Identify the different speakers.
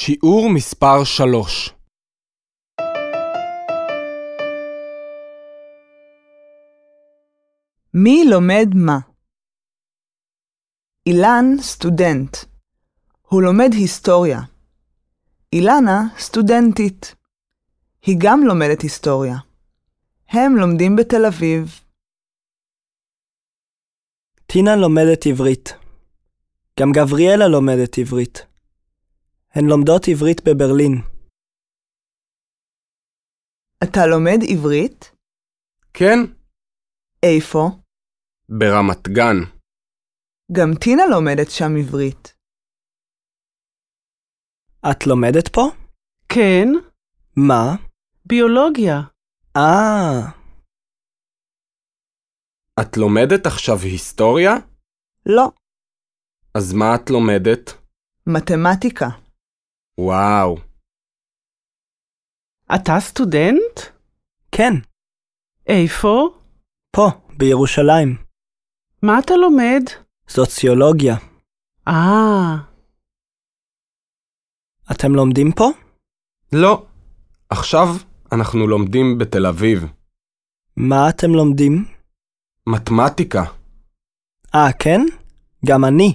Speaker 1: שיעור מספר 3
Speaker 2: מי לומד מה? אילן סטודנט. הוא לומד היסטוריה. אילנה סטודנטית. היא גם לומדת היסטוריה. הם לומדים בתל אביב.
Speaker 3: טינה לומדת עברית. גם גבריאלה לומדת עברית. הן לומדות עברית בברלין.
Speaker 2: אתה לומד עברית?
Speaker 1: כן,
Speaker 2: איפה?
Speaker 1: ברמת גן.
Speaker 2: גם טינה לומדת שם עברית.
Speaker 3: את לומדת פה?
Speaker 4: כן,
Speaker 3: מה?
Speaker 4: ביולוגיה.
Speaker 3: אה,
Speaker 1: את לומדת עכשיו היסטוריה?
Speaker 2: לא,
Speaker 1: אז מה את לומדת?
Speaker 2: מתמטיקה.
Speaker 1: וואו,
Speaker 4: אתה סטודנט?
Speaker 3: כן,
Speaker 4: איפה?
Speaker 3: פה, בירושלים.
Speaker 4: מה אתה לומד?
Speaker 3: סוציולוגיה.
Speaker 4: אה,
Speaker 3: אתם לומדים פה?
Speaker 1: לא. עכשיו אנחנו לומדים בתל אביב.
Speaker 3: מה אתם לומדים?
Speaker 1: מתמטיקה.
Speaker 3: אה, כן? גם אני.